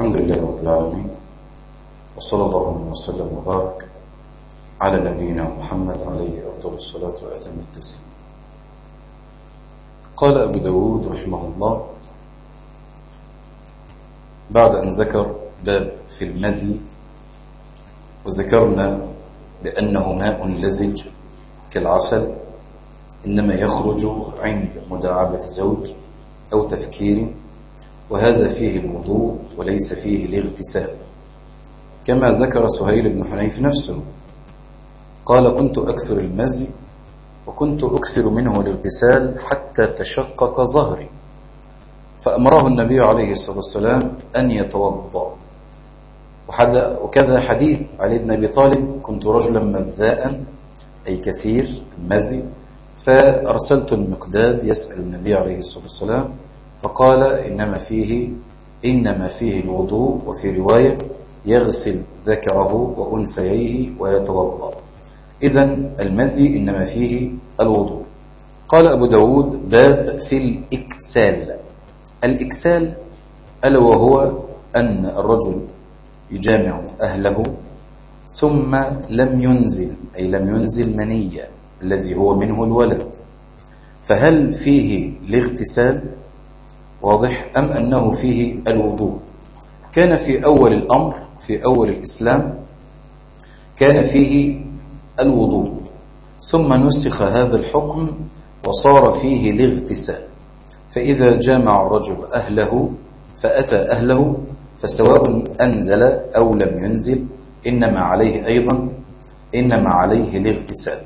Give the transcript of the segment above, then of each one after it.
الحمد لله رب العالمين وصلى الله وسلم وبارك على نبينا محمد عليه أفضل الصلاة وأتم التسليم. قال أبو داود رحمه الله بعد أن ذكر باب في المذي وذكرنا بأنه ماء لزج كالعسل إنما يخرج عند مداعبة زوج أو تفكير وهذا فيه الوضوء وليس فيه الاغتسال. كما ذكر سهيل بن حنيف نفسه قال كنت أكثر المزي وكنت أكثر منه الاغتسال حتى تشقق ظهري فأمره النبي عليه الصلاة والسلام أن يتوضأ. وكذا حديث علي بن أبي طالب كنت رجلا مذاء أي كثير المزي فأرسلت المقداد يسأل النبي عليه الصلاة والسلام فقال إنما فيه إنما فيه الوضوء وفي رواية يغسل ذكره وأنثييه ويتوضأ. إذا المذي إنما فيه الوضوء. قال أبو داود باب في الإكسال. الإكسال ألا وهو أن الرجل يجامع أهله ثم لم ينزل أي لم ينزل منيا الذي هو منه الولد. فهل فيه الاغتسال؟ واضح أم أنه فيه الوضوء؟ كان في أول الأمر في أول الإسلام كان فيه الوضوء ثم نسخ هذا الحكم وصار فيه الاغتسال. فإذا جامع الرجل أهله فأتى أهله فسواء أنزل أو لم ينزل إنما عليه أيضا إنما عليه الاغتسال.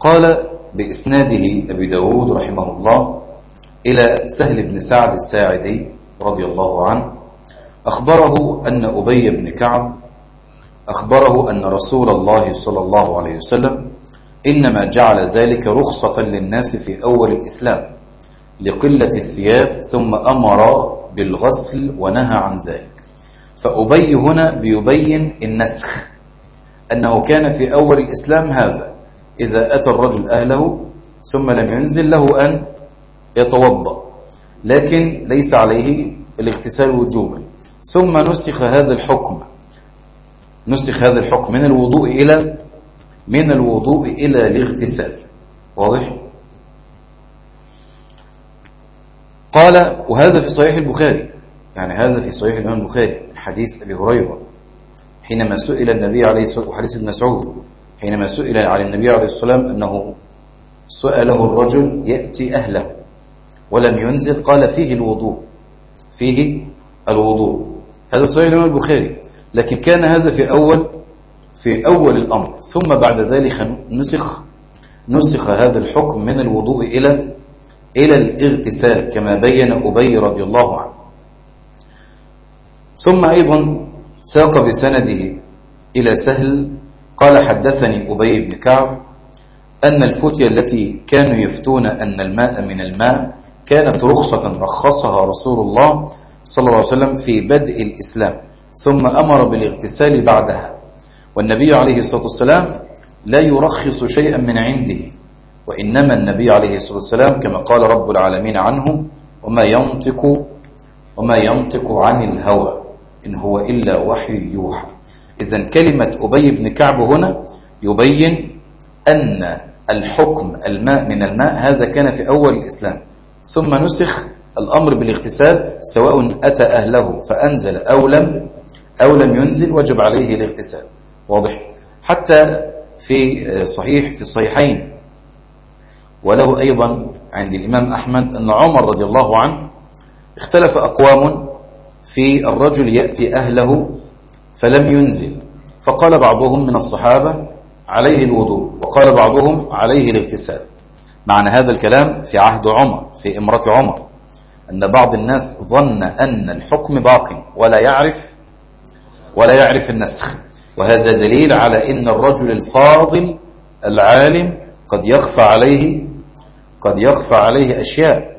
قال بإسناده أبي داود رحمه الله إلى سهل بن سعد الساعدي رضي الله عنه أخبره أن أبي بن كعب أخبره أن رسول الله صلى الله عليه وسلم إنما جعل ذلك رخصة للناس في أول الإسلام لقلة الثياب ثم أمر بالغسل ونهى عن ذلك. فأبي هنا بيبين النسخ أنه كان في أول الإسلام هذا إذا أتى الرجل أهله ثم لم ينزل له أن يتوضأ. لكن ليس عليه الاغتسال وجوبا. ثم نسخ هذا الحكم. نسخ هذا الحكم من الوضوء إلى من الوضوء إلى الاغتسال. واضح؟ قال وهذا في صحيح البخاري. يعني هذا في صحيح الإمام البخاري حديث أبي هريرة. حينما سئل النبي عليه الصلاة وحديث ابن مسعود حينما سئل عن النبي عليه الصلاة والسلام أنه سأله الرجل يأتي أهله. ولم ينزل قال فيه الوضوء فيه الوضوء. هذا صحيح الإمام البخاري لكن كان هذا في أول في أول الأمر. ثم بعد ذلك نسخ نسخ هذا الحكم من الوضوء إلى إلى الاغتسال كما بين أبي رضي الله عنه. ثم أيضا ساق بسنده إلى سهل قال حدثني أبي بن كعب أن الفتية التي كانوا يفتون أن الماء من الماء كانت رخصة رخصها رسول الله صلى الله عليه وسلم في بدء الإسلام ثم أمر بالاغتسال بعدها. والنبي عليه الصلاة والسلام لا يرخص شيئا من عنده وإنما النبي عليه الصلاة والسلام كما قال رب العالمين عنه وما ينطق وما ينطق عن الهوى إن هو إلا وحي يوحى. إذا كلمة أبي بن كعب هنا يبين أن الحكم الماء من الماء هذا كان في أول الإسلام. ثم نسخ الأمر بالاغتسال سواء أتى أهله فأنزل أو لم أو لم ينزل وجب عليه الاغتسال. واضح؟ حتى في صحيح في الصحيحين. وله أيضا عند الإمام أحمد أن عمر رضي الله عنه اختلف أقوام في الرجل يأتي أهله فلم ينزل. فقال بعضهم من الصحابة عليه الوضوء وقال بعضهم عليه الاغتسال. معنى هذا الكلام في عهد عمر في إمرة عمر. أن بعض الناس ظن أن الحكم باق ولا يعرف ولا يعرف النسخ. وهذا دليل على أن الرجل الفاضل العالم قد يخفى عليه قد يخفى عليه أشياء.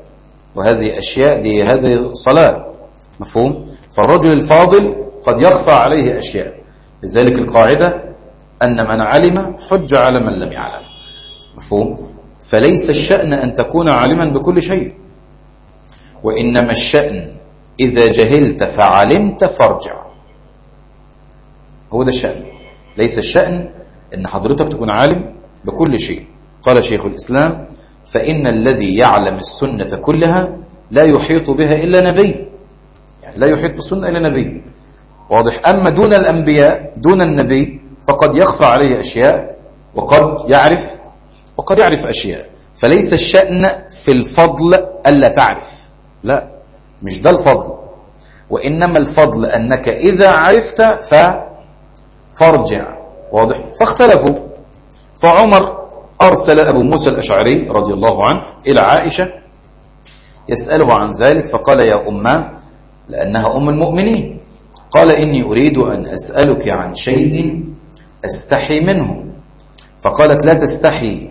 وهذه أشياء دي هذه صلاة مفهوم؟ فالرجل الفاضل قد يخفى عليه أشياء. لذلك القاعدة أن من علم حج على من لم يعلم. مفهوم؟ فليس الشأن أن تكون عالما بكل شيء. وإنما الشأن إذا جهلت فعلمت فارجع. هو ده الشأن. ليس الشأن أن حضرتك تكون عالم بكل شيء. قال شيخ الإسلام فإن الذي يعلم السنة كلها لا يحيط بها إلا نبي. يعني لا يحيط بالسنة إلا نبي. واضح. أما دون الأنبياء دون النبي فقد يخفى عليه أشياء وقد يعرف وقد يعرف أشياء. فليس الشأن في الفضل ألا تعرف. لا مش ده الفضل. وإنما الفضل أنك إذا عرفت فارجع واضح؟ فاختلفوا. فعمر أرسل أبو موسى الأشعري رضي الله عنه إلى عائشة يسأله عن ذلك فقال يا أمة لأنها أم المؤمنين. قال إني أريد أن أسألك عن شيء أستحي منه. فقالت لا تستحي.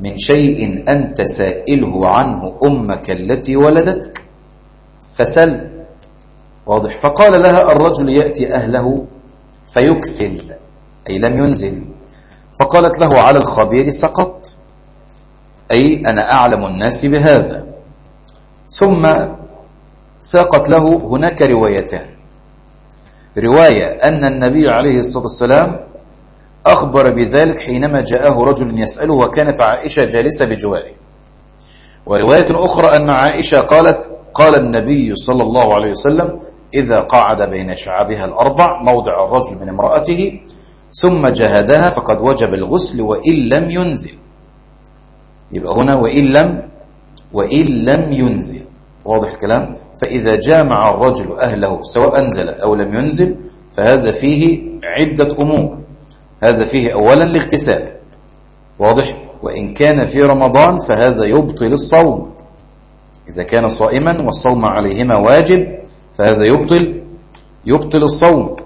من شيء أنت سائله عنه أمك التي ولدتك. فسل. واضح. فقال لها الرجل يأتي أهله فيكسل. أي لم ينزل. فقالت له على الخبير سقط. أي أنا أعلم الناس بهذا. ثم ساقت له هناك روايتان. رواية أن النبي عليه الصلاة والسلام أخبر بذلك حينما جاءه رجل يسأله وكانت عائشة جالسة بجواره. ورواية أخرى أن عائشة قالت قال النبي صلى الله عليه وسلم إذا قعد بين شعبها الأربع موضع الرجل من امرأته ثم جهدها فقد وجب الغسل وإن لم ينزل. يبقى هنا وإن لم وإن لم ينزل. واضح الكلام؟ فإذا جامع الرجل أهله سواء أنزل أو لم ينزل فهذا فيه عدة أمور. هذا فيه أولا الاغتسال. واضح؟ وإن كان في رمضان فهذا يبطل الصوم. إذا كان صائما والصوم عليهما واجب فهذا يبطل يبطل الصوم.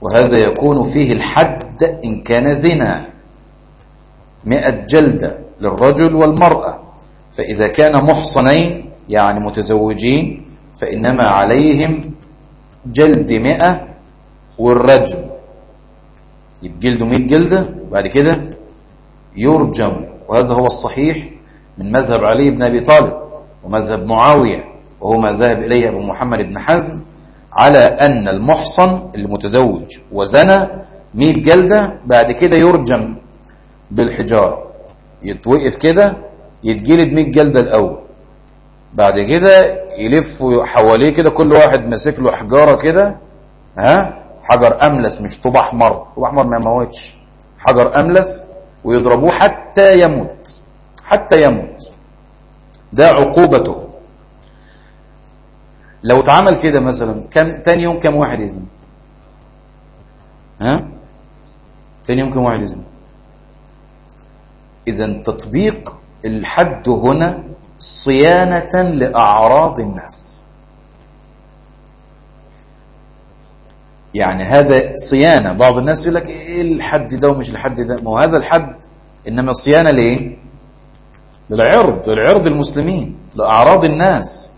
وهذا يكون فيه الحد إن كان زنا. مئة جلدة للرجل والمرأة. فإذا كان محصنين يعني متزوجين فإنما عليهم جلد مئة والرجم. يبجلدوا مئة جلدة وبعد كده يرجم. وهذا هو الصحيح من مذهب علي بن أبي طالب ومذهب معاوية وهو ما ذهب إليه أبو محمد بن حزم على أن المحصن المتزوج وزنى 100 جلدة بعد كده يرجم بالحجار يتوقف كده يتجلد 100 جلدة الأول. بعد كده يلفوا حواليه كده كل واحد ماسك له حجارة كده ها؟ حجر أملس مش طوب أحمر. طوب أحمر ما يموتش. حجر أملس ويضربوه حتى يموت. حتى يموت. ده عقوبته. لو اتعمل كده مثلا كم تاني يوم كم واحد يزني؟ ها؟ تاني يوم كم واحد يزني؟ اذا تطبيق الحد هنا صيانة لأعراض الناس. يعني هذا صيانة. بعض الناس يقول لك إيه الحد ده ومش الحد ده؟ ما هو هذا الحد إنما صيانة ليه للعرض لعرض المسلمين لأعراض الناس.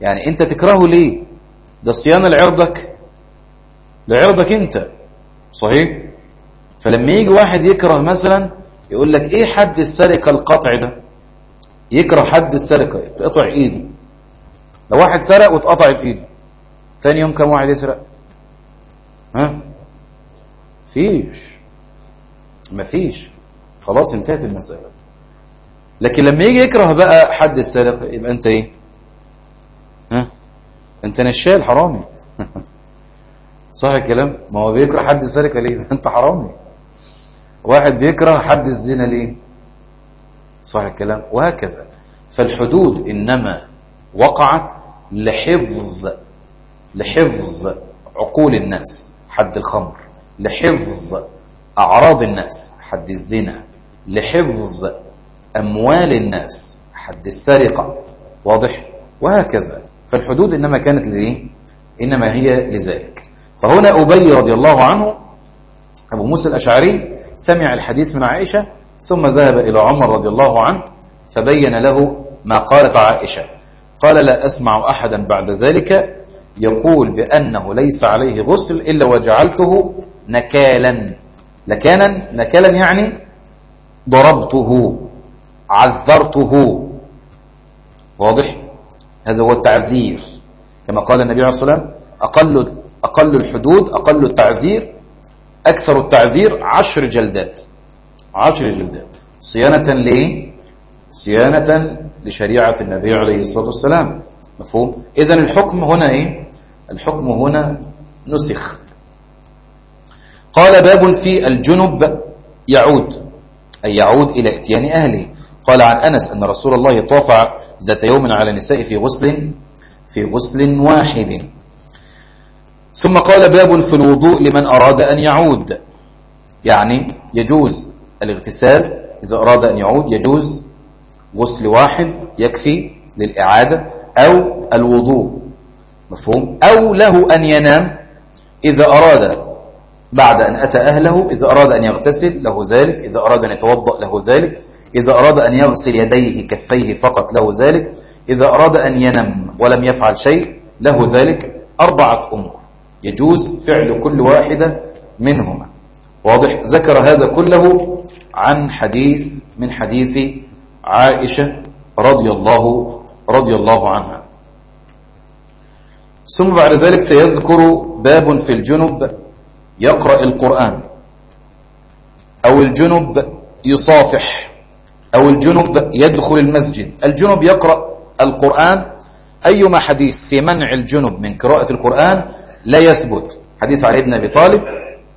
يعني أنت تكرهه ليه؟ ده صيانة لعرضك لعرضك أنت. صحيح؟ فلما يجي واحد يكره مثلا يقول لك إيه حد السرقة القطع ده؟ يكره حد السرقة تقطع إيده. لو واحد سرق واتقطعت ايده ثاني يوم كم واحد يسرق؟ ها؟ فيش. مفيش خلاص انتهت المسألة. لكن لما يجي يكره بقى حد السرقة يبقى انت إيه؟ ها؟ انت نشال حرامي. صح الكلام؟ ما هو بيكره حد السرقة ليه؟ انت حرامي. واحد بيكره حد الزنا ليه؟ صح الكلام؟ وهكذا. فالحدود إنما وقعت لحفظ لحفظ عقول الناس. حد الخمر لحفظ أعراض الناس حد الزنا لحفظ أموال الناس حد السرقة واضح؟ وهكذا. فالحدود إنما كانت لإيه؟ إنما هي لذلك. فهنا أبي رضي الله عنه أبو موسى الأشعري سمع الحديث من عائشة ثم ذهب إلى عمر رضي الله عنه فبين له ما قالت عائشة. قال لا أسمع أحدا بعد ذلك يقول بأنه ليس عليه غسل إلا وجعلته نكالا. لكانا نكالا يعني ضربته عذرته. واضح؟ هذا هو التعزير كما قال النبي عليه الصلاة والسلام أقل, أقل الحدود أقل التعزير أكثر التعزير عشر جلدات. عشر جلدات. صيانة ليه؟ صيانة لشريعة النبي عليه الصلاة والسلام. مفهوم؟ إذن الحكم هنا إيه؟ الحكم هنا نسخ. قال باب في الجنب يعود أي يعود إلى إتيان أهله. قال عن أنس أن رسول الله طاف ذات يوم على النساء في غسل في غسل واحد. ثم قال باب في الوضوء لمن أراد أن يعود. يعني يجوز الاغتسال إذا أراد أن يعود يجوز غسل واحد يكفي للإعادة أو الوضوء. مفهوم؟ أو له أن ينام إذا أراد بعد أن أتى أهله إذا أراد أن يغتسل له ذلك إذا أراد أن يتوضأ له ذلك إذا أراد أن يغسل يديه كفيه فقط له ذلك إذا أراد أن ينم ولم يفعل شيء له ذلك. أربعة أمور يجوز فعل كل واحدة منهما. واضح؟ ذكر هذا كله عن حديث من حديث عائشة رضي الله رضي الله عنها. ثم بعد ذلك سيذكر باب في الجنب يقرأ القرآن. أو الجنب يصافح. أو الجنب يدخل المسجد. الجنب يقرأ القرآن. أيما حديث في منع الجنب من قراءة القرآن لا يثبت. حديث علي بن أبي طالب.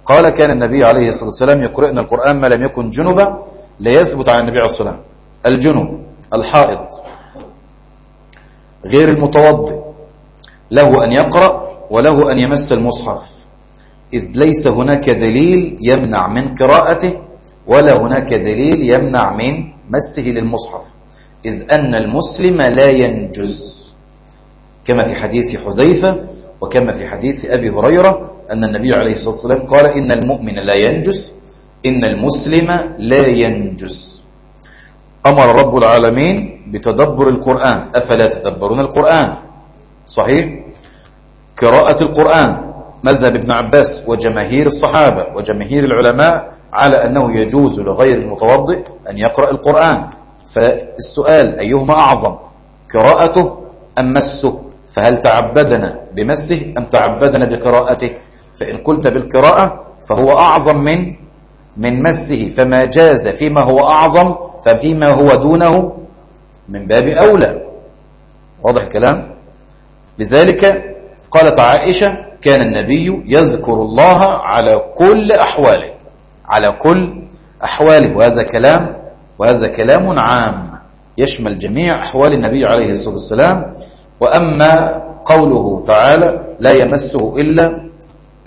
قال كان النبي عليه الصلاة والسلام يقرأنا القرآن ما لم يكن جنبا لا يثبت عن النبي عليه الصلاة والسلام. الجنب الحائض غير المتوضئ. له أن يقرأ وله أن يمس المصحف. إذ ليس هناك دليل يمنع من قراءته ولا هناك دليل يمنع من مسه للمصحف. إذ أن المسلم لا ينجز. كما في حديث حذيفة وكما في حديث أبي هريرة أن النبي عليه الصلاة والسلام قال إن المؤمن لا ينجز إن المسلم لا ينجز. أمر رب العالمين بتدبر القرآن. أفلا تدبرون القرآن؟ صحيح؟ قراءة القرآن مذهب ابن عباس وجماهير الصحابة وجماهير العلماء على أنه يجوز لغير المتوضئ أن يقرأ القرآن. فالسؤال أيهما أعظم قراءته أم مسه؟ فهل تعبدنا بمسه أم تعبدنا بقراءته؟ فإن قلت بالقراءة فهو أعظم من من مسه. فما جاز فيما هو أعظم ففيما هو دونه من باب أولى. واضح الكلام؟ لذلك قالت عائشة كان النبي يذكر الله على كل أحواله على كل أحواله وهذا كلام وهذا كلام عام يشمل جميع أحوال النبي عليه الصلاة والسلام. وأما قوله تعالى لا يمسه إلا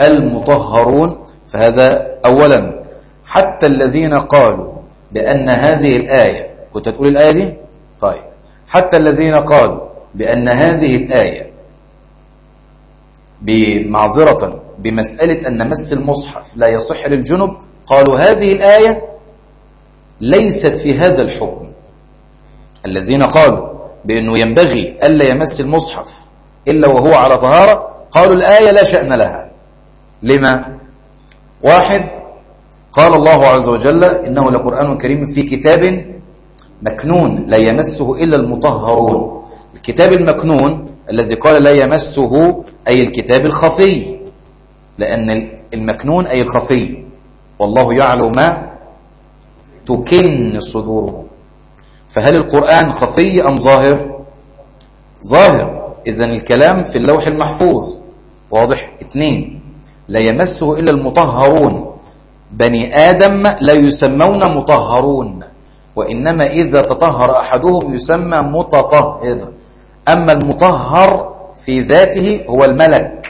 المطهرون فهذا أولا. حتى الذين قالوا بأن هذه الآية كنت تقول الآية دي؟ طيب. حتى الذين قالوا بأن هذه الآية بمعذرة بمسألة أن مس المصحف لا يصح للجنب قالوا هذه الآية ليست في هذا الحكم. الذين قالوا بأنه ينبغي ألا يمس المصحف إلا وهو على طهارة قالوا الآية لا شأن لها. لما؟ واحد قال الله عز وجل إنه لقرآن كريم في كتاب مكنون لا يمسه إلا المطهرون. الكتاب المكنون الذي قال لا يمسه أي الكتاب الخفي لأن المكنون أي الخفي والله يعلم ما تكن صدورهم فهل القرآن خفي أم ظاهر؟ ظاهر. إذا الكلام في اللوح المحفوظ. واضح. اثنين. لا يمسه إلا المطهرون. بني آدم لا يسمون مطهرون وإنما إذا تطهر أحدهم يسمى متطهر. أما المطهر في ذاته هو الملك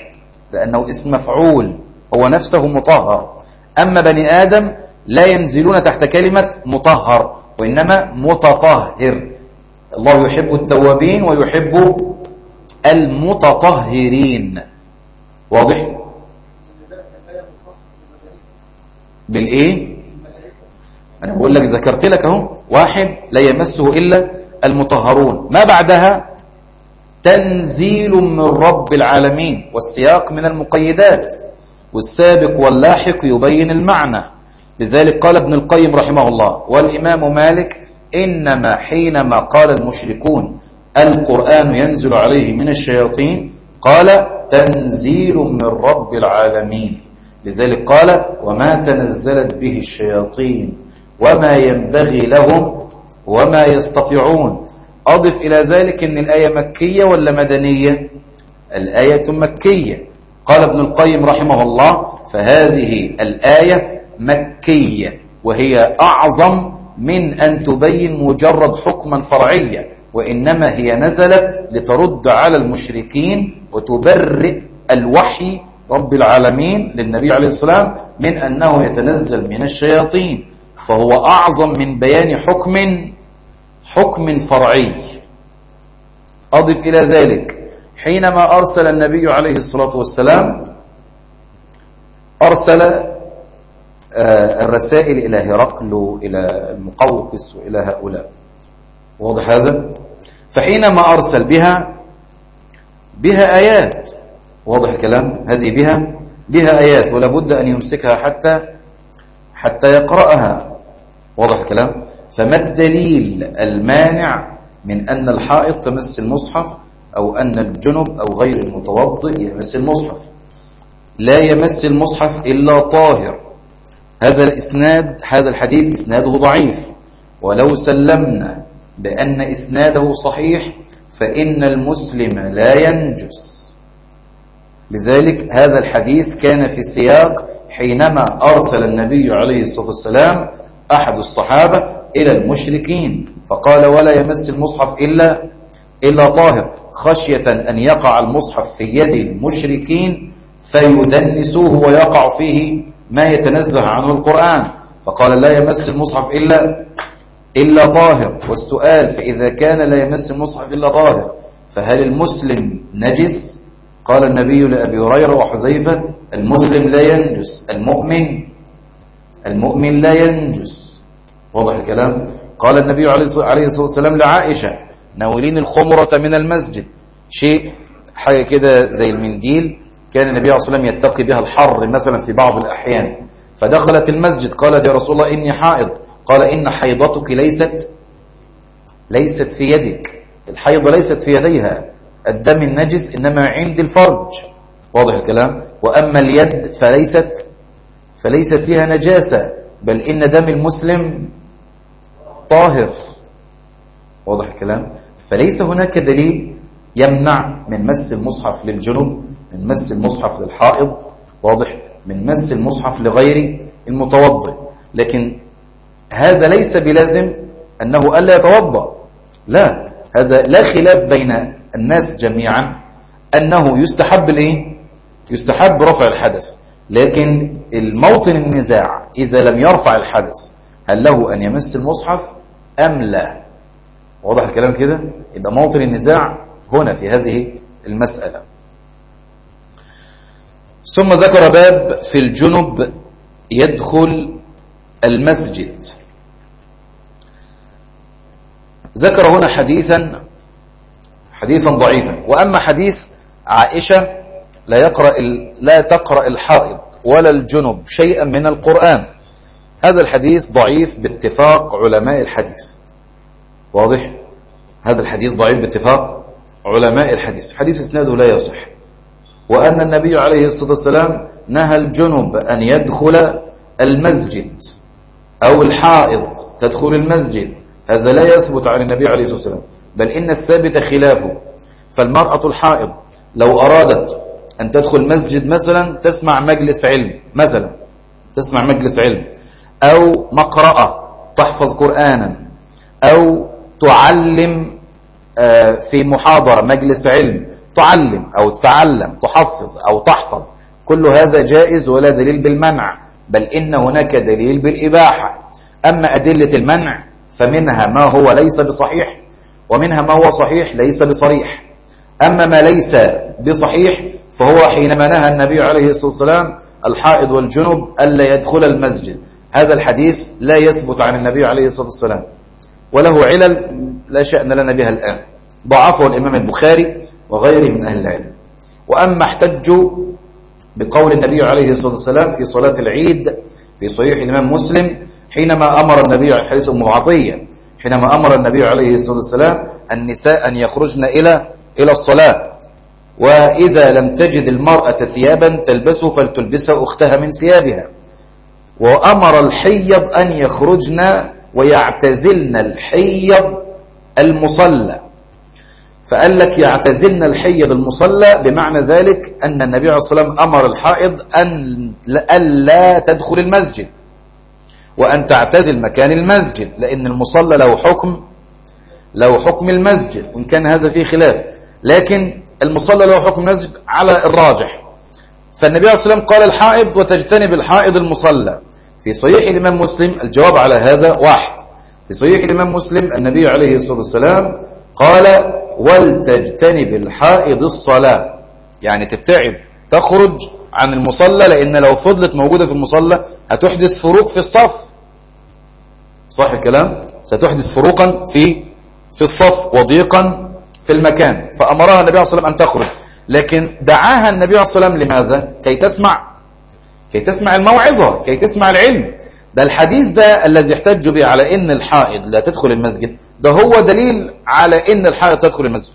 لأنه اسم مفعول هو نفسه مطهر. أما بني آدم لا ينزلون تحت كلمة مطهر وإنما متطهر. الله يحب التوابين ويحب المتطهرين. واضح؟ بالإيه؟ أنا بقول لك ذكرت لك أهو واحد لا يمسه إلا المطهرون. ما بعدها؟ تنزيل من رب العالمين والسياق من المقيدات والسابق واللاحق يبين المعنى. لذلك قال ابن القيم رحمه الله والإمام مالك إنما حينما قال المشركون القرآن ينزل عليه من الشياطين قال تنزيل من رب العالمين. لذلك قال وما تنزلت به الشياطين وما ينبغي لهم وما يستطيعون. أضف إلى ذلك أن الآية مكية ولا مدنية؟ الآية مكية. قال ابن القيم رحمه الله فهذه الآية مكية وهي أعظم من أن تبين مجرد حكما فرعيا وإنما هي نزلت لترد على المشركين وتبرئ الوحي رب العالمين للنبي عليه السلام من أنه يتنزل من الشياطين. فهو أعظم من بيان حكم حكم فرعي. أضف إلى ذلك. حينما أرسل النبي عليه الصلاة والسلام أرسل آه، الرسائل إلى هرقل وإلى المقوقس وإلى هؤلاء. واضح هذا؟ فحينما أرسل بها بها آيات. واضح الكلام؟ هذه بها بها آيات. ولا بد أن يمسكها حتى حتى يقرأها. واضح الكلام؟ فما الدليل المانع من أن الحائط تمس المصحف أو أن الجنب أو غير المتوضئ يمس المصحف؟ لا يمس المصحف إلا طاهر. هذا الإسناد هذا الحديث إسناده ضعيف. ولو سلمنا بأن إسناده صحيح فإن المسلم لا ينجس. لذلك هذا الحديث كان في سياق حينما أرسل النبي عليه الصلاة والسلام أحد الصحابة إلى المشركين. فقال ولا يمس المصحف إلا إلا طاهر. خشية أن يقع المصحف في يد المشركين فيدنسوه ويقع فيه ما يتنزه عنه القرآن. فقال لا يمس المصحف إلا إلا طاهر. والسؤال فإذا كان لا يمس المصحف إلا طاهر فهل المسلم نجس؟ قال النبي لأبي هريرة وحذيفة المسلم لا ينجس المؤمن المؤمن لا ينجس. واضح الكلام. قال النبي عليه الصلاة والسلام لعائشة ناولين الخمرة من المسجد. شيء حاجة كده زي المنديل كان النبي عليه الصلاة والسلام يتقي بها الحر مثلا في بعض الأحيان. فدخلت المسجد قالت يا رسول الله إني حائض. قال إن حيضتك ليست ليست في يدك. الحيض ليست في يديها. الدم النجس إنما عند الفرج. واضح الكلام. وأما اليد فليست فليست فيها نجاسة. بل إن دم المسلم طاهر. واضح الكلام؟ فليس هناك دليل يمنع من مس المصحف للجنوب من مس المصحف للحائض واضح؟ من مس المصحف لغير المتوضئ. لكن هذا ليس بلازم أنه ألا يتوضأ. لا هذا لا خلاف بين الناس جميعا أنه يستحب الإيه؟ يستحب رفع الحدث. لكن الموطن النزاع إذا لم يرفع الحدث هل له أن يمس المصحف أم لا؟ واضح الكلام كده؟ يبقى موطن النزاع هنا في هذه المسألة. ثم ذكر باب في الجنب يدخل المسجد. ذكر هنا حديثا حديثا ضعيفا. وأما حديث عائشة لا يقرأ لا تقرأ الحائض ولا الجنب شيئا من القرآن. هذا الحديث ضعيف باتفاق علماء الحديث. واضح؟ هذا الحديث ضعيف باتفاق علماء الحديث. حديث إسناده لا يصح. وأن النبي عليه الصلاة والسلام نهى الجنب أن يدخل المسجد أو الحائض. تدخل المسجد. هذا لا يثبت عن النبي عليه الصلاة والسلام. بل إن الثابت خلافه. فالمرأة الحائض لو أرادت أن تدخل مسجد مثلا تسمع مجلس علم مثلا تسمع مجلس علم. أو مقرأة تحفظ قرآنا. أو تعلم آه، في محاضرة مجلس علم تعلم أو تتعلم تحفظ أو تحفظ. كل هذا جائز ولا دليل بالمنع بل إن هناك دليل بالإباحة. أما أدلة المنع فمنها ما هو ليس بصحيح ومنها ما هو صحيح ليس بصريح. أما ما ليس بصحيح فهو حينما نهى النبي عليه الصلاة والسلام الحائض والجنب ألا يدخل المسجد. هذا الحديث لا يثبت عن النبي عليه الصلاة والسلام وله علل لا شأن لنا بها الآن. ضعفه الإمام البخاري وغيره من أهل العلم. وأما احتجوا بقول النبي عليه الصلاة والسلام في صلاة العيد في صحيح الإمام مسلم حينما أمر النبي عليه الحديث المعطية حينما أمر النبي عليه الصلاة والسلام النساء أن يخرجن إلى إلى الصلاة. وإذا لم تجد المرأة ثيابا تلبسه فلتلبسها أختها من ثيابها. وأمر الحيض أن يخرجن ويعتزلن الحيض المصلى. فقال لك يعتزلن الحيض المصلى بمعنى ذلك أن النبي عليه الصلاة والسلام أمر الحائض أن لا تدخل المسجد وأن تعتزل مكان المسجد لأن المصلى له حكم له حكم المسجد وإن كان هذا فيه خلاف. لكن المصلى له حكم المسجد على الراجح. فالنبي عليه الصلاة والسلام قال الحائض وتجتنب الحائض المصلى. في صحيح الإمام مسلم الجواب على هذا واحد. في صحيح الإمام مسلم النبي عليه الصلاة والسلام قال ولتجتنب الحائض الصلاة. يعني تبتعد تخرج عن المصلى لأن لو فضلت موجودة في المصلى هتحدث فروق في الصف. صح الكلام؟ ستحدث فروقا في في الصف وضيقا في المكان فأمرها النبي عليه الصلاة والسلام أن تخرج. لكن دعاها النبي عليه الصلاة والسلام لماذا؟ كي تسمع. كي تسمع الموعظة كي تسمع العلم. ده الحديث ده الذي يحتج به على إن الحائض لا تدخل المسجد. ده هو دليل على إن الحائض تدخل المسجد.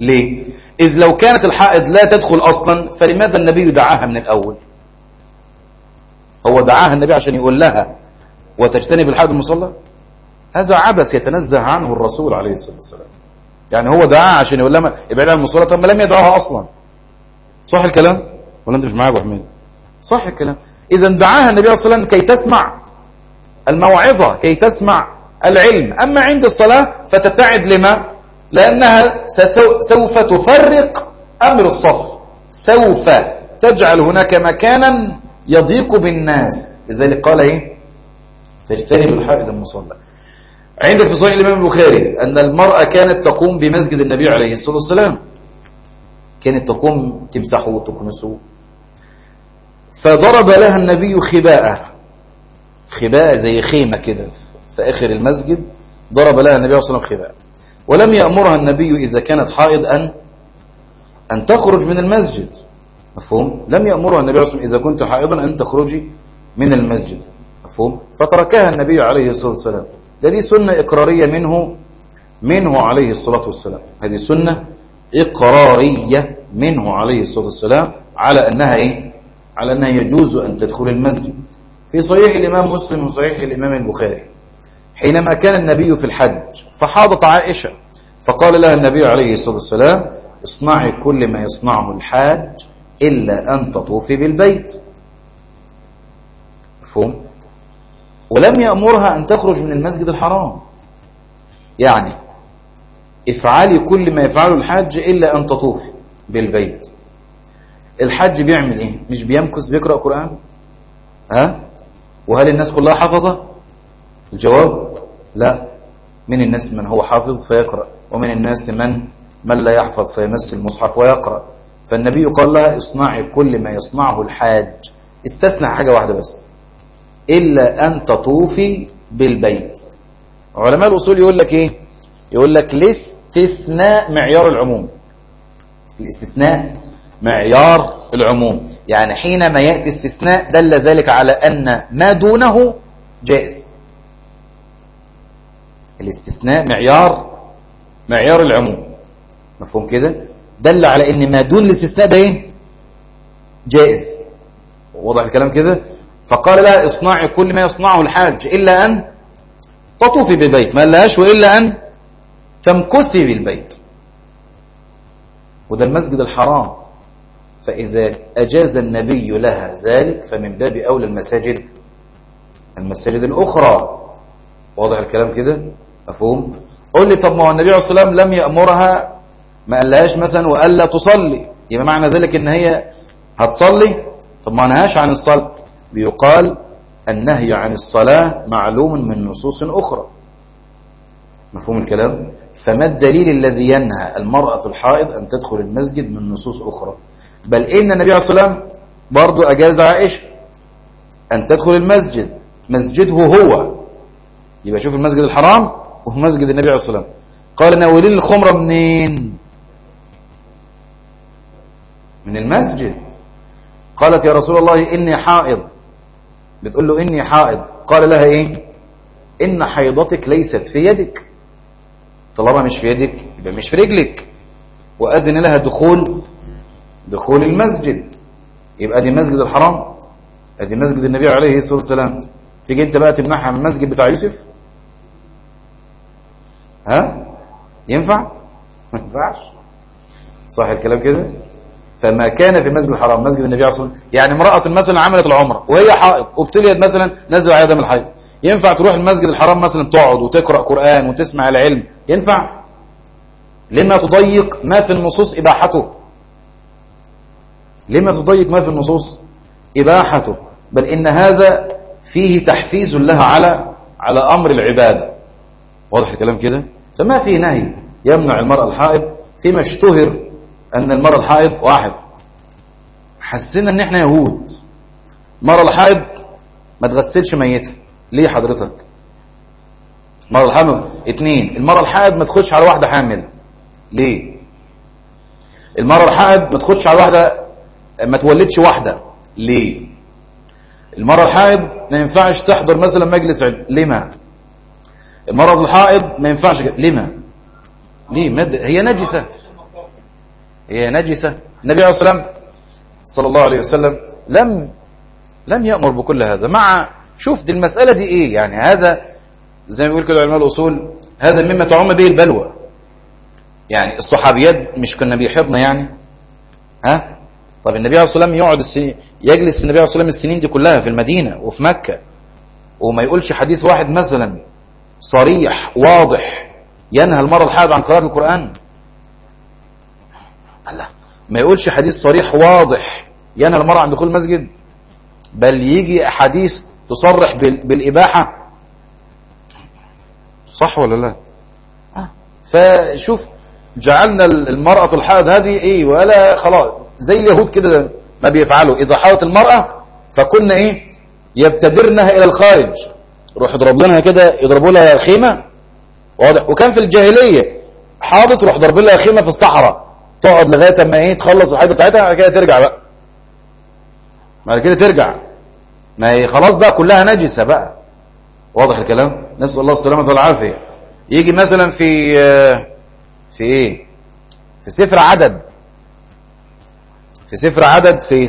ليه؟ إذ لو كانت الحائض لا تدخل أصلا فلماذا النبي دعاها من الأول؟ هو دعاها النبي عشان يقول لها وتجتنب الحائض المصلى هذا عبث يتنزه عنه الرسول عليه الصلاة والسلام. يعني هو دعاها عشان يقول لها ابعد عن المصلى طب ما لم يدعوها أصلا. صح الكلام؟ ولا أنت مش معايا أبو حميد؟ صح الكلام. إذا دعاها النبي صلى الله عليه وسلم كي تسمع الموعظة كي تسمع العلم. أما عند الصلاة فتبتعد لما؟ لأنها سوف تفرق أمر الصف. سوف تجعل هناك مكانا يضيق بالناس. لذلك قال إيه؟ تجتنب الحائط المصلى. عند في صحيح الإمام البخاري أن المرأة كانت تقوم بمسجد النبي عليه الصلاة والسلام. كانت تقوم تمسحه وتكنسه. فضرب لها النبي خباءة. خباء زي خيمة كده في آخر المسجد ضرب لها النبي صلى الله عليه وسلم خباء. ولم يأمرها النبي إذا كانت حائض أن أن تخرج من المسجد. مفهوم؟ لم يأمرها النبي صلى الله عليه وسلم إذا كنت حائضا أن تخرجي من المسجد. مفهوم؟ فتركها النبي عليه الصلاة والسلام. دي سنة إقرارية منه منه عليه الصلاة والسلام. هذه سنة إقرارية منه عليه الصلاة والسلام على أنها إيه؟ على أنها يجوز أن تدخل المسجد. في صحيح الإمام مسلم وصحيح الإمام البخاري. حينما كان النبي في الحج فحاضت عائشة فقال لها النبي عليه الصلاة والسلام اصنعي كل ما يصنعه الحاج إلا أن تطوفي بالبيت. مفهوم؟ ولم يأمرها أن تخرج من المسجد الحرام. يعني افعلي كل ما يفعله الحاج إلا أن تطوفي بالبيت. الحج بيعمل إيه؟ مش بيمكث بيقرأ قرآن؟ ها؟ وهل الناس كلها حافظة؟ الجواب لا. من الناس من هو حافظ فيقرأ ومن الناس من من لا يحفظ فيمس المصحف ويقرأ. فالنبي قال لها اصنعي كل ما يصنعه الحاج. استثنى حاجة واحدة بس. إلا أن تطوفي بالبيت. علماء الأصول يقول لك إيه؟ يقول لك الاستثناء معيار العموم. الاستثناء معيار العموم. يعني حينما يأتي استثناء دل ذلك على أن ما دونه جائز. الاستثناء معيار معيار العموم. مفهوم كده؟ دل على أن ما دون الاستثناء ده إيه؟ جائز. وضح الكلام كده؟ فقال لها اصنعي كل ما يصنعه الحاج إلا أن تطوفي بالبيت ما لهاش وإلا أن تمكثي بالبيت. وده المسجد الحرام. فإذا أجاز النبي لها ذلك فمن باب أولى المساجد. المساجد الأخرى. واضح الكلام كده؟ مفهوم؟ قول لي طب ما هو النبي عليه الصلاة والسلام لم يأمرها ما قالهاش مثلا وألا تصلي. يبقى معنى ذلك إن هي هتصلي؟ طب ما نهاش عن الصلاة. بيقال النهي عن الصلاة معلوم من نصوص أخرى. مفهوم الكلام؟ فما الدليل الذي ينهى المرأة الحائض أن تدخل المسجد من نصوص أخرى؟ بل إن النبي عليه الصلاة برضو أجاز عائشة أن تدخل المسجد. مسجده هو. يبقى شوف المسجد الحرام وهو مسجد النبي عليه الصلاة قال ناولين الخمرة منين؟ من المسجد. قالت يا رسول الله إني حائض. بتقول له إني حائض. قال لها إيه؟ إن حيضتك ليست في يدك. طالما مش في يدك يبقى مش في رجلك. وأذن لها دخول دخول المسجد. يبقى دي مسجد الحرام. ادي مسجد النبي عليه الصلاة والسلام. تيجي أنت بقى تمنعها من المسجد بتاع يوسف؟ ها؟ ينفع؟ ما ينفعش. صح الكلام كده؟ فما كان في مسجد الحرام مسجد النبي عليه الصلاه والسلام يعني امرأة مثلا عملت العمرة وهي حائض وابتليت مثلا نزل عليها دم الحيض ينفع تروح المسجد الحرام مثلا تقعد وتقرأ قرآن وتسمع العلم؟ ينفع. لما تضيق ما في النصوص إباحته. لما تضيق ما في النصوص إباحته. بل إن هذا فيه تحفيز لها على على أمر العبادة. واضح الكلام كده؟ فما في نهي. يمنع المرأة الحائض فيما اشتهر أن المرأة الحائض واحد. حسينا أن إحنا يهود. المرأة الحائض ما تغسلش ميتها. ليه حضرتك؟ المرأة الحائض اتنين. المرأة الحائض ما تخش على واحدة حامل. ليه؟ المرأة الحائض ما تخش على واحدة ما تولدش واحدة. ليه؟ المرأة الحائض ما ينفعش تحضر مثلا مجلس علم. ليه ما المرأة الحائض ما ينفعش. ليه ليه؟ مد... هي نجسة. هي نجسة. النبي عليه الصلاة والسلام صلى الله عليه وسلم لم لم يأمر بكل هذا. مع شوف دي المسألة دي إيه؟ يعني هذا زي ما بيقول كده علماء الأصول هذا مما تعم به البلوى. يعني الصحابيات مش كنا بيحضنا يعني. ها؟ طب النبي عليه الصلاة والسلام يقعد السنين يجلس النبي عليه الصلاة والسلام السنين دي كلها في المدينة وفي مكة. وما يقولش حديث واحد مثلا صريح واضح ينهى المرأة الحائض عن قراءة القرآن. الله ما يقولش حديث صريح واضح. ينهى المرأة عن دخول المسجد بل يجي أحاديث تصرح بالإباحة. صح ولا لا؟ آه. فشوف جعلنا المرأة الحائض هذه إيه؟ ولا خلاص زي اليهود كده ما بيفعلوا. إذا حاضت المرأة فكنا إيه؟ يبتدرنها إلى الخارج. روح يضرب لها كده يضربوا لها خيمة. واضح. وكان في الجاهلية حاضت روح ضرب لها خيمة في الصحراء. تقعد لغاية أما إيه؟ تخلص الحيضه بتاعتها بعد كده ترجع بقى. بعد كده ترجع. ما هي خلاص بقى كلها نجسة بقى. واضح الكلام؟ نسأل الله السلامة والعافية. يجي مثلا في في إيه؟ في سفر عدد. في سفر عدد في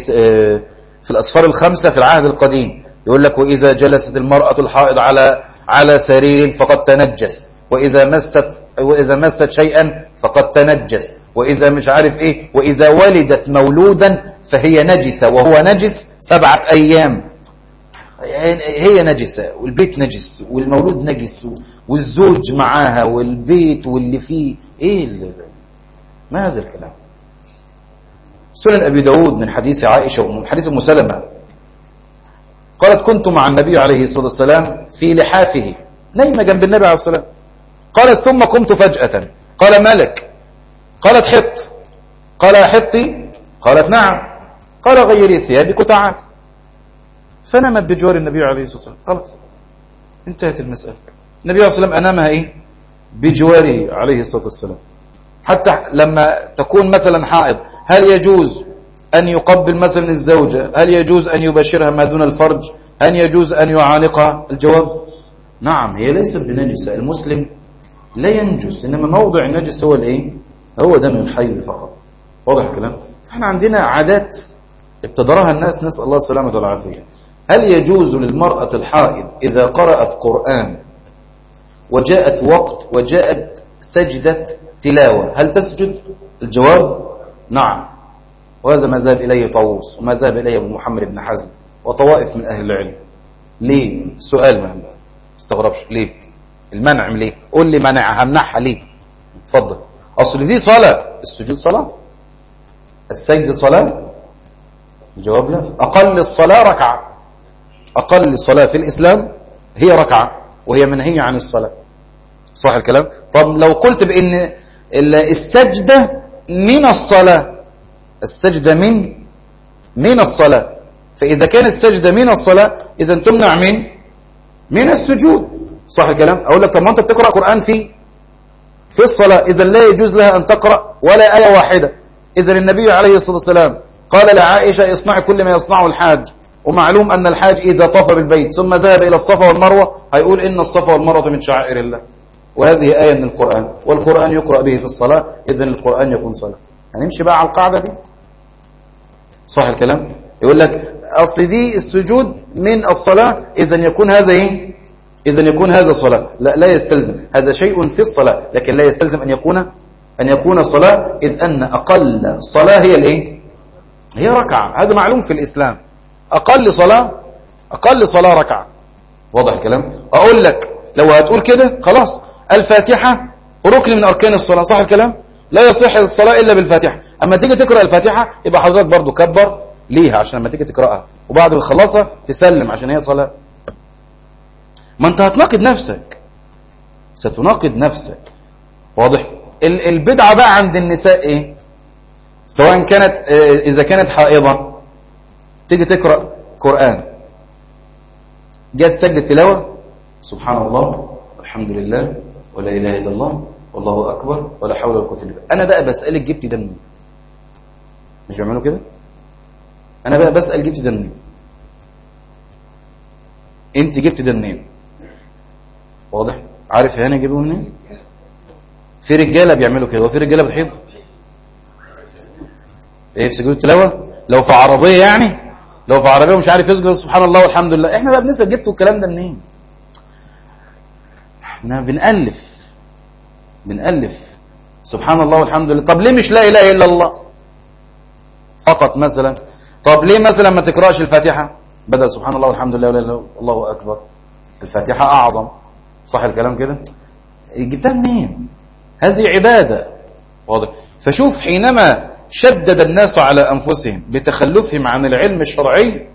في الأسفار الخمسة في العهد القديم. يقول لك وإذا جلست المرأة الحائض على على سرير فقد تنجس. وإذا مست وإذا مست شيئا فقد تنجس. وإذا مش عارف إيه وإذا ولدت مولودا فهي نجسة وهو نجس سبعة أيام. هي نجسة والبيت نجس والمولود نجس والزوج معاها والبيت واللي فيه. إيه اللي ما هذا الكلام؟ سنن أبي داود من حديث عائشة ومن حديث أم سلمة. قالت كنت مع النبي عليه الصلاة والسلام في لحافه. نايمة جنب النبي عليه الصلاة والسلام. قالت ثم قمت فجأة. قال مالك. قالت حط. قال حطي. قالت نعم. قال غيري ثيابك وتعال. فنمت بجوار النبي عليه الصلاة والسلام. خلاص. انتهت المسألة. النبي عليه الصلاة والسلام أنامها إيه؟ بجواره عليه الصلاة والسلام. حتى لما تكون مثلا حائض هل يجوز أن يقبل مثلا الزوجة هل يجوز أن يبشرها ما دون الفرج؟ هل يجوز أن يعانقها؟ الجواب نعم هي ليست بنجسة. المسلم لا ينجس إنما موضع النجس هو الإيه؟ هو دم الحي فقط. واضح الكلام؟ فاحنا عندنا عادات ابتدرها الناس نسأل الله السلامة والعافية. هل يجوز للمرأة الحائض إذا قرأت قرآن وجاءت وقت وجاءت سجدة تلاوة هل تسجد؟ الجواب نعم. وهذا ما ذهب إليه طاووس وما ذهب إليه أبو محمد بن حزم وطوائف من أهل العلم. ليه؟ سؤال مهم. استغربش. ليه؟ المنع ليه قول لي منع همنعها ليه؟ اتفضل. أصل دي صلاة. السجود صلاة. السجد صلاة. الجواب لا. أقل الصلاة ركعة. أقل الصلاة في الإسلام هي ركعة وهي منهيه عن الصلاة. صح الكلام؟ طب لو قلت بإن السجدة من الصلاة. السجده من من الصلاة. فإذا كان السجده من الصلاة إذا تمنع من من السجود. صح الكلام. أقول لك طب ما أنت بتقرأ قرآن في في الصلاة إذا لا يجوز لها أن تقرأ ولا آية واحدة. إذا النبي عليه الصلاة والسلام قال لعائشة اصنعي كل ما يصنعه الحاج. ومعلوم أن الحاج إذا طاف بالبيت ثم ذهب إلى الصفا والمروة هيقول إن الصفا والمروة من شعائر الله. وهذه آية من القرآن. والقرآن يقرأ به في الصلاة إذن القرآن يكون صلاة. هنمشي بقى على القاعدة دي. صح الكلام. يقول لك أصل دي السجود من الصلاة إذن يكون هذا إيه؟ إذن يكون هذا صلاة. لا, لا يستلزم. هذا شيء في الصلاة. لكن لا يستلزم أن يكون أن يكون صلاة. إذ أن أقل صلاة هي الإيه؟ هي ركعة. هذا معلوم في الإسلام. أقل صلاة أقل صلاة ركعة. واضح الكلام؟ أقول لك لو هتقول كده خلاص. الفاتحة ركن من أركان الصلاة. صح الكلام؟ لا يصح الصلاة إلا بالفاتحة. أما تيجي تقرأ الفاتحة يبقى حضرتك برضو كبر ليها عشان لما تيجي تقرأها. وبعد تخلصها تسلم عشان هي صلاة. ما أنت هتناقض نفسك. ستناقض نفسك. واضح؟ البدعة بقى عند النساء إيه؟ سواء كانت إذا كانت حائضة. تيجي تقرأ قرآن. جت سجدة تلاوة. سبحان الله الحمد لله ولا إله إلا الله والله أكبر ولا حول ولا قوة إلا بالله. أنا بقى بسألك جبت ده منين؟ مش بيعملوا كده؟ أنا بقى بسأل جبت ده منين؟ أنت جبت ده منين؟ واضح؟ عارف هنا جيبه منين؟ في رجالة بيعملوا كده وفي رجالة بتحيض. إيه في سجود التلاوة؟ لو في عربية يعني؟ لو في عربية مش عارف يسجد سبحان الله والحمد لله. إحنا بقى بنسأل جبتوا الكلام ده منين؟ إحنا بنألف بنألف. سبحان الله والحمد لله. طب ليه مش لا إله إلا الله؟ فقط مثلا. طب ليه مثلا ما تقرأش الفاتحة؟ بدل سبحان الله والحمد لله ولا الله أكبر. الفاتحة أعظم. صح الكلام كده؟ جبتها منين؟ هذه عبادة. واضح. فشوف حينما شدد الناس على أنفسهم بتخلفهم عن العلم الشرعي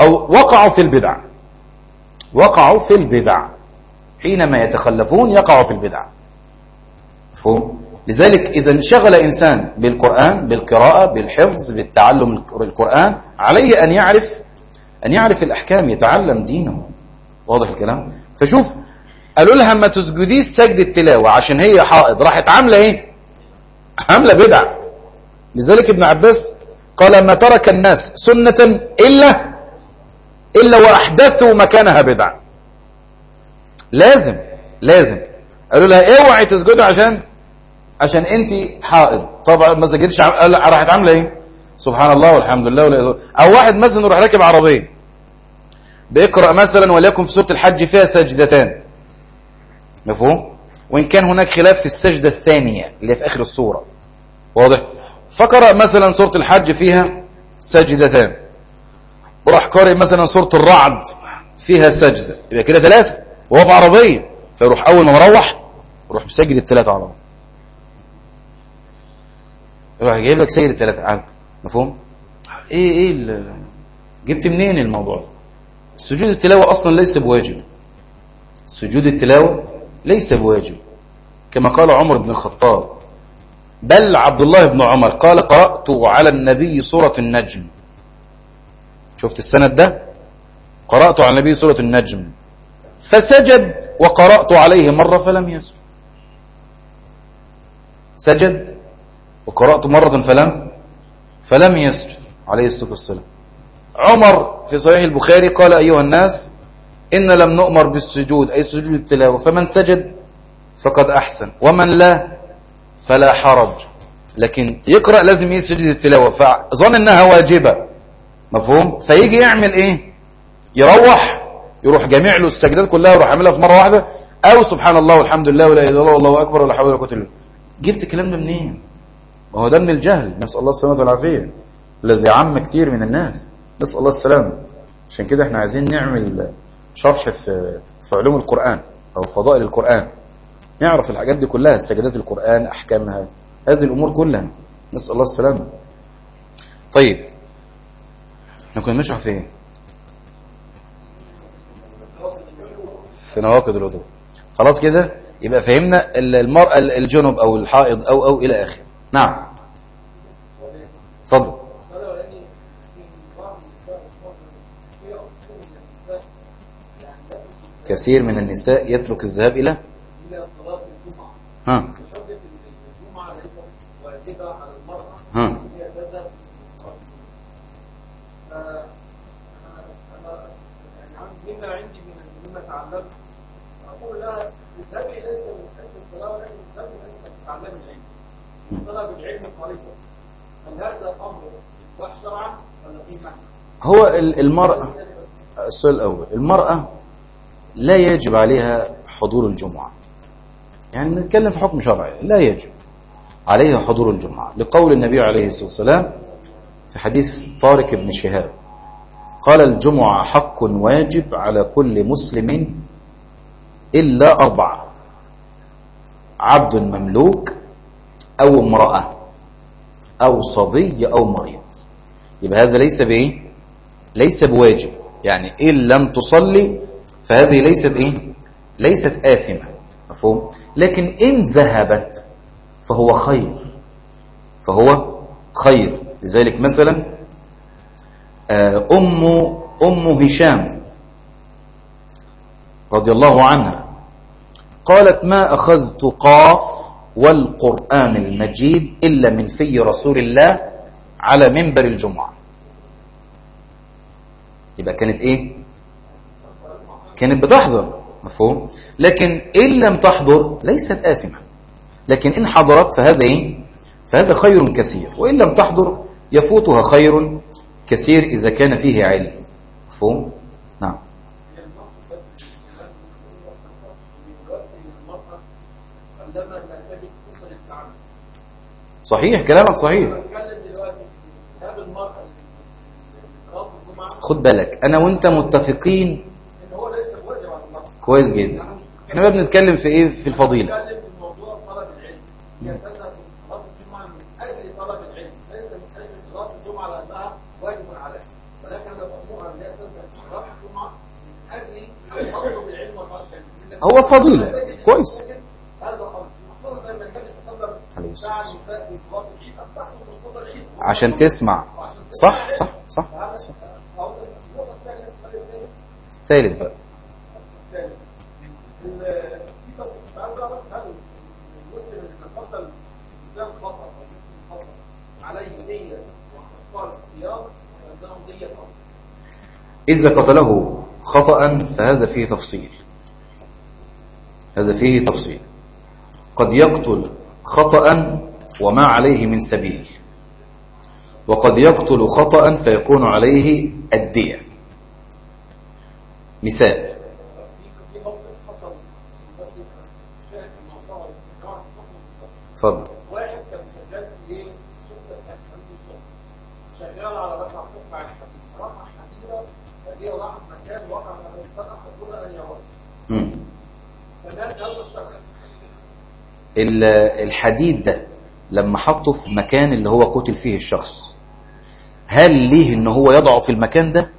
أو وقعوا في البدع. وقعوا في البدع. حينما يتخلفون يقعوا في البدع. مفهوم؟ لذلك إذا انشغل إنسان بالقرآن بالقراءة بالحفظ بالتعلم القرآن عليه أن يعرف أن يعرف الأحكام يتعلم دينه. واضح الكلام؟ فشوف قالوا لها ما تسجديش سجد التلاوة عشان هي حائض. راحت عاملة إيه؟ عاملة بدع لذلك ابن عباس قال ما ترك الناس سنة إلا إلا وأحدثوا مكانها بدع لازم لازم. قالوا لها اوعي تسجدي عشان عشان انت حائض. طبعا ما سجدتش راحت عاملة إيه؟ سبحان الله والحمد لله ولا أو واحد مثلا يروح راكب عربية بيقرأ مثلا وليكن في سورة الحج فيها سجدتان. مفهوم؟ وإن كان هناك خلاف في السجدة الثانية اللي في آخر السورة. واضح؟ فقرأ مثلا سورة الحج فيها سجدتان. وراح قارئ مثلا سورة الرعد فيها سجدة. يبقى كده ثلاثة. وهو في عربية. فيروح أول ما مروح يروح مسجد الثلاثة على بعض يروح جايب لك سجد الثلاثة. عاد مفهوم؟ إيه إيه. جبت منين الموضوع؟ سجود التلاوة أصلا ليس بواجب. سجود التلاوة ليس بواجب. كما قال عمر بن الخطاب بل عبد الله بن عمر قال قرأت على النبي سورة النجم. شفت السند ده؟ قرأت على النبي سورة النجم. فسجد وقرأت عليه مرة فلم يسجد. سجد وقرأت مرة فلم فلم يسجد عليه الصلاة والسلام. عمر في صحيح البخاري قال أيها الناس إن لم نؤمر بالسجود أي سجود التلاوة. فمن سجد فقد أحسن. ومن لا فلا حرج. لكن يقرأ لازم يسجد التلاوة. فظن إنها واجبة. مفهوم؟ فيجي يعمل إيه؟ يروح يروح جميع له السجدات كلها يروح عاملها في مرة واحدة. أو سبحان الله والحمد لله ولا إله إلا الله والله أكبر ولا حول ولا قوة إلا بالله. جبت الكلام ده منين؟ ما هو ده من الجهل. نسأل الله السلامة والعافية. الذي عم كثير من الناس. نسأل الله السلامة. عشان كده إحنا عايزين نعمل شرح في في علوم القرآن أو فضائل القرآن. نعرف الحاجات دي كلها سجدات القرآن أحكامها هذه الأمور كلها. نسأل الله السلامة. طيب إحنا كنا نشرح في إيه؟ في نواقض الوضوء. خلاص كده؟ يبقى فهمنا المرأة الجنب أو الحائض أو أو إلى آخر نعم. اتفضل. كثير من النساء يترك الذهاب إلى ها الجمعة ليست واجبة على المرأة ها هي تذهب فأنا مما عندي من مما تعلمت أو يقول لها اذهبي ليس من أجل الصلاه ولكن اذهبي أجل تعلم العلم طلب العلم طريقه هل هذا أمر مباح شرعا ولا معنى؟ هو ال- المرأة السؤال الأول المرأة لا يجب عليها حضور الجمعة. يعني نتكلم في حكم شرعي لا يجب عليها حضور الجمعة. لقول النبي عليه الصلاة والسلام في حديث طارق بن شهاب قال الجمعة حق واجب على كل مسلم إلا أربعة عبد مملوك أو امرأة أو صبي أو مريض. يبقى هذا ليس بإيه؟ ليس بواجب. يعني إن لم تصلي فهذه ليست إيه؟ ليست آثمة مفهوم؟ لكن إن ذهبت فهو خير فهو خير. لذلك مثلا آه، أم أم هشام رضي الله عنها قالت ما أخذت قاف والقرآن المجيد إلا من في رسول الله على منبر الجمعة. يبقى كانت إيه؟ كانت بتحضر مفهوم؟ لكن إن لم تحضر ليست آثمة. لكن إن حضرت فهذا إيه؟ فهذا خير كثير. وإن لم تحضر يفوتها خير كثير إذا كان فيه علم. مفهوم؟ نعم. صحيح كلامك صحيح. خد بالك أنا وأنت متفقين ان هو ليس واجب على المرأة كويس جدا. إحنا بقى بنتكلم في إيه؟ في الفضيلة. بتكلم في موضوع طلب العلم هي تذهب لصلاة الجمعة من أجل إذا قتله خطأ فهذا فيه تفصيل هذا فيه تفصيل قد يقتل خطأ وما عليه من سبيل وقد يقتل خطأ فيكون عليه الدية مثال في في موقف حصل بس شاهد الموضوع الجماعة حكم بالظبط اتفضل واحد كان شغال في إيه؟ شركة عنده شغل شغال على رفع قطع الحديد رفع حديدة فجه راح مكان وقع على الإنسان دون أن يراه مم. فمات هذا الشخص ال- الحديد ده لما حطه في مكان اللي هو قتل فيه الشخص هل ليه إن هو يضعه في المكان ده؟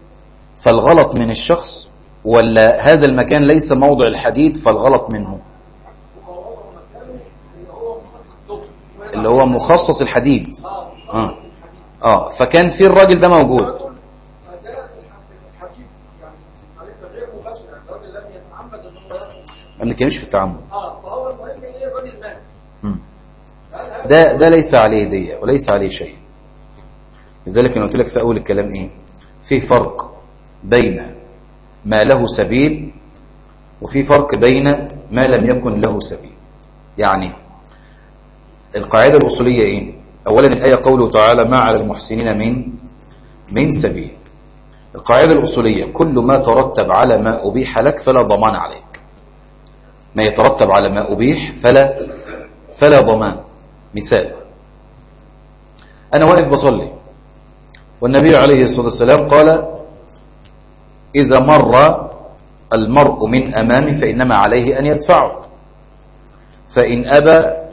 فالغلط من الشخص ولا هذا المكان ليس موضع الحديد فالغلط منه؟ اللي هو مخصص الحديد. الحديد آه. فكان في الراجل ده موجود. ما بنتكلمش في التعمد آه فهو المهم إيه الراجل مات مم. هل هذا ده ده ليس عليه دية وليس عليه شيء. لذلك أنا قلت لك في أول الكلام إيه؟ في فرق بين ما له سبيل وفي فرق بين ما لم يكن له سبيل. يعني القاعدة الأصولية إيه؟ اولا الآية قوله تعالى ما على المحسنين من من سبيل. القاعدة الأصولية كل ما ترتب على ما أبيح لك فلا ضمان عليك. ما يترتب على ما أبيح فلا فلا ضمان. مثال. أنا واقف بصلي والنبي عليه الصلاة والسلام قال إذا مر المرء من أمامي فإنما عليه أن يدفعه فإن أبى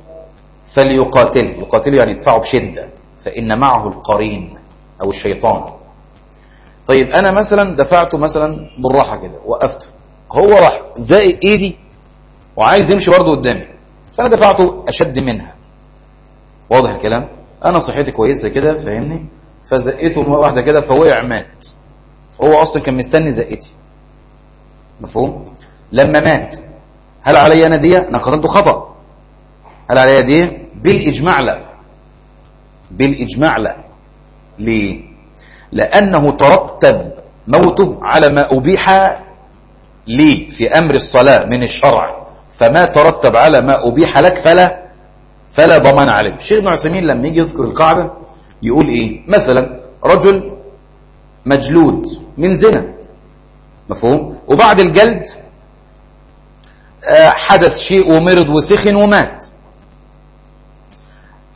فليقاتله. يقاتله يعني يدفعه بشدة فإن معه القرين أو الشيطان. طيب أنا مثلا دفعته مثلا بالراحة كده وقفته هو راح زائق إيدي وعايز يمشي برضه قدامي فأنا دفعته أشد منها. واضح الكلام؟ أنا صحتي كويسة كده فاهمني؟ فزقيته مرة واحدة كده فوقع مات. هو أصلا كان مستني زقتي. مفهوم؟ لما مات هل علي أنا دي أنا قتلته خطأ. هل علي دي بالإجماع لا. بالإجماع لا. ليه؟ لأنه ترتب موته على ما أبيح لي في أمر الصلاة من الشرع. فما ترتب على ما أبيح لك فلا فلا ضمان عليه. الشيخ ابن عثيمين لما يجي يذكر القاعدة يقول إيه؟ مثلا رجل مجلود من زنا مفهوم؟ وبعد الجلد آه، حدث شيء ومرض وسخن ومات.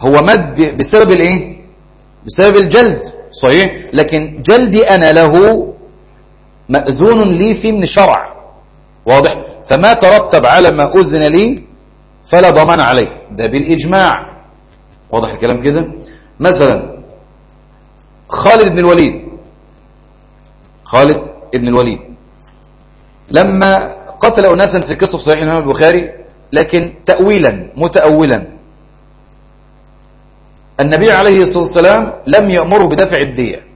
هو مات بسبب الإيه؟ بسبب الجلد صحيح؟ لكن جلدي أنا له مأذون لي فيه من شرع واضح؟ فما ترتب على ما أذن لي فلا ضمان عليه. ده بالإجماع. واضح الكلام كده؟ مثلا خالد بن الوليد. خالد بن الوليد. لما قتل أناسا في قصة صحيح الإمام البخاري لكن تأويلا متأولا. النبي عليه الصلاة والسلام لم يأمره بدفع الدية.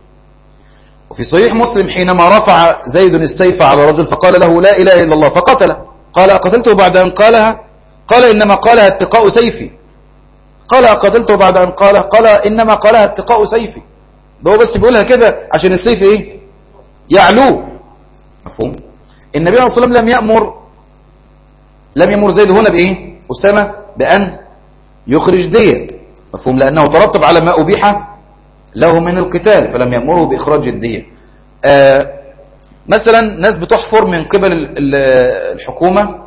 وفي صحيح مسلم حينما رفع زيد السيف على رجل فقال له لا إله إلا الله فقتله. قال أقتلته بعد أن قالها؟ قال إنما قالها اتقاء سيفي. قال أقتلته بعد أن قالها قال إنما قالها اتقاء سيفي. ده هو بس بيقولها كده عشان السيف إيه؟ يعلو. مفهوم؟ النبي عليه الصلاة والسلام لم يأمر لم يأمر زيد هنا بإيه؟ أسامة بأن يخرج دية. مفهوم؟ لأنه ترتب على ما أبيح له من القتال فلم يأمره بإخراج الدية. آه مثلا ناس بتحفر من قبل ال- ال- الحكومة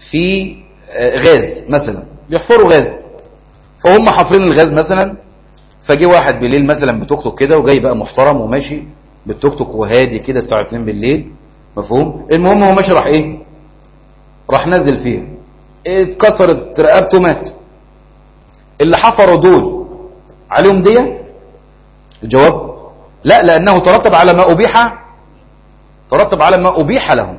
في آه غاز مثلا. بيحفروا غاز. فهم حافرين الغاز مثلا فجي واحد بالليل مثلا بتوك توك كده وجاي بقى محترم وماشي بالتوك توك وهادي كده الساعة 2 بالليل مفهوم؟ المهم هو ماشي راح إيه؟ راح نزل فيها. اتكسرت رقبته مات. اللي حفروا دول عليهم دية؟ الجواب؟ لا لأنه ترتب على ما أبيح ترتب على ما أبيح لهم.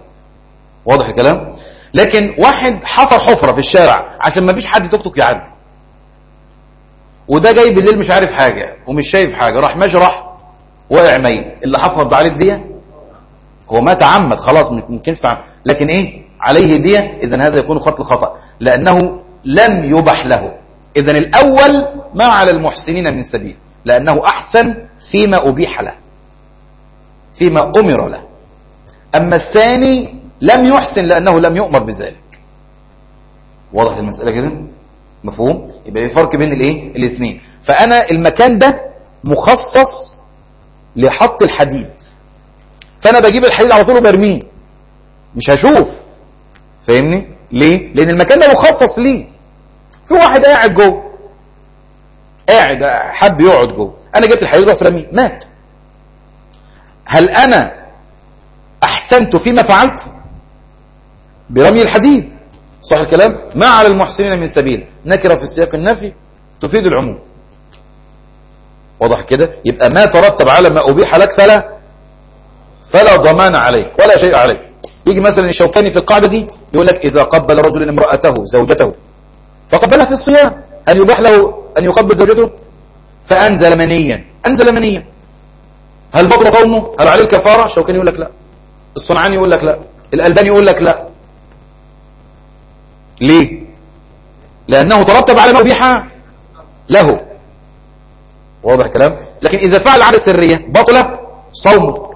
واضح الكلام؟ لكن واحد حفر حفرة في الشارع عشان ما فيش حد توك توك يعدي. وده جاي بالليل مش عارف حاجة ومش شايف حاجة راح ماشي راح واقع ميت. اللي حفر عليه الدية هو ما تعمد خلاص ما يمكنش تعمد. لكن إيه؟ عليه دية؟ اذا هذا يكون قتل خطأ لأنه لم يبح له. اذا الأول ما على المحسنين من سبيل لأنه أحسن فيما أبيح له فيما أمر له. أما الثاني لم يحسن لأنه لم يؤمر بذلك. واضح المسألة كده؟ مفهوم؟ يبقى في فرق بين الإيه؟ الاثنين فأنا المكان ده مخصص لحط الحديد. فأنا بجيب الحديد على طول وبرميه. مش هشوف. فاهمني؟ ليه؟ لأن المكان ده مخصص ليه. في واحد قاعد جوه. قاعد حب يقعد جوه. أنا جبت الحديد رحت رميه مات. هل أنا أحسنت فيما فعلت؟ برمي الحديد. صح الكلام؟ ما على المحسنين من سبيل. نكرة في السياق النفي تفيد العموم. واضح كده؟ يبقى ما ترتب على ما أبيح لك فلا فلا ضمان عليك ولا شيء عليك. يجي مثلا الشوكاني في القاعدة دي يقول لك إذا قبل رجل امرأته زوجته فقبلها في الصيام. هل يباح له أن يقبل زوجته؟ فأنزل منيا. أنزل منيا. هل بطل صومه؟ هل عليه الكفارة؟ الشوكاني يقول لك لا. الصنعاني يقول لك لا. الألباني يقول لك لا. ليه؟ لأنه ترتب على ما أبيح له. واضح الكلام لكن إذا فعل عادة سرية بطل صومه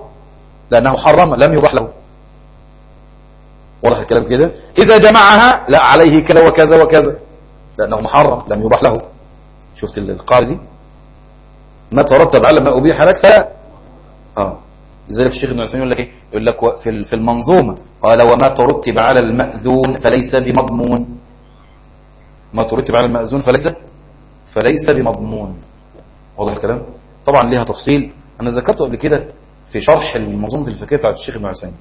لأنه حرم لم يباح له. واضح الكلام كده؟ إذا جمعها لا عليه كذا وكذا وكذا. لأنه محرم لم يباح له. شفت القاعدة دي؟ ما ترتب على ما أبيح لك فلا. آه. لذلك الشيخ ابن عثيمين يقول لك إيه؟ يقول لك في المنظومة. قال وما ترتب على المأذون فليس بمضمون. ما ترتب على المأذون فليس فليس بمضمون. واضح الكلام؟ طبعا ليها تفصيل. أنا ذكرته قبل كده في شرح المنظومة الفقهية بتاعت الشيخ ابن عثيمين.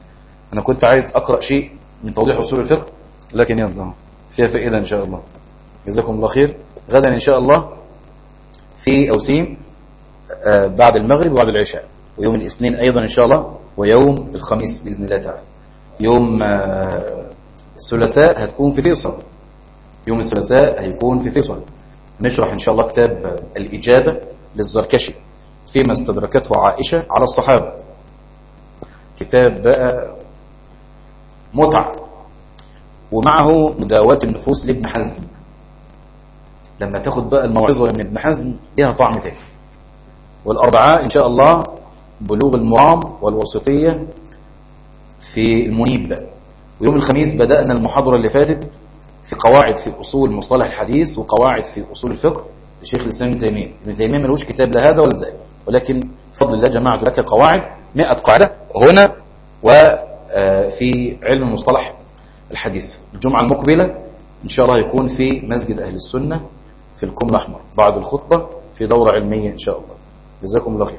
أنا كنت عايز أقرأ شيء من توضيح أصول الفقه لكن يلا فيها فائدة إن شاء الله. جزاكم الله خير. غدا إن شاء الله في اوسيم آه بعد المغرب وبعد العشاء. ويوم الاثنين أيضا إن شاء الله ويوم الخميس بإذن الله تعالى. يوم آه الثلاثاء هتكون في فيصل. يوم الثلاثاء هيكون في فيصل. نشرح إن شاء الله كتاب الإجابة للزركشي فيما استدركته عائشة على الصحابة. كتاب بقى متعة. ومعه مداواة النفوس لابن حزم. لما تاخد بقى الموعظة من ابن حزم ليها طعم تاني. والأربعاء إن شاء الله بلوغ المرام والوسطية في المنيب. ويوم الخميس بدأنا المحاضرة اللي فاتت في قواعد في أصول مصطلح الحديث وقواعد في أصول الفقه لشيخ الإسلام ابن تيمية. ابن تيمية ملوش كتاب لا هذا ولا ذاك ولكن بفضل الله جمعت لك قواعد 100 قاعدة هنا وفي علم المصطلح الحديث. الجمعة المقبلة إن شاء الله يكون في مسجد أهل السنة في الكم الأحمر. بعد الخطبة في دورة علمية إن شاء الله. جزاكم الله خير.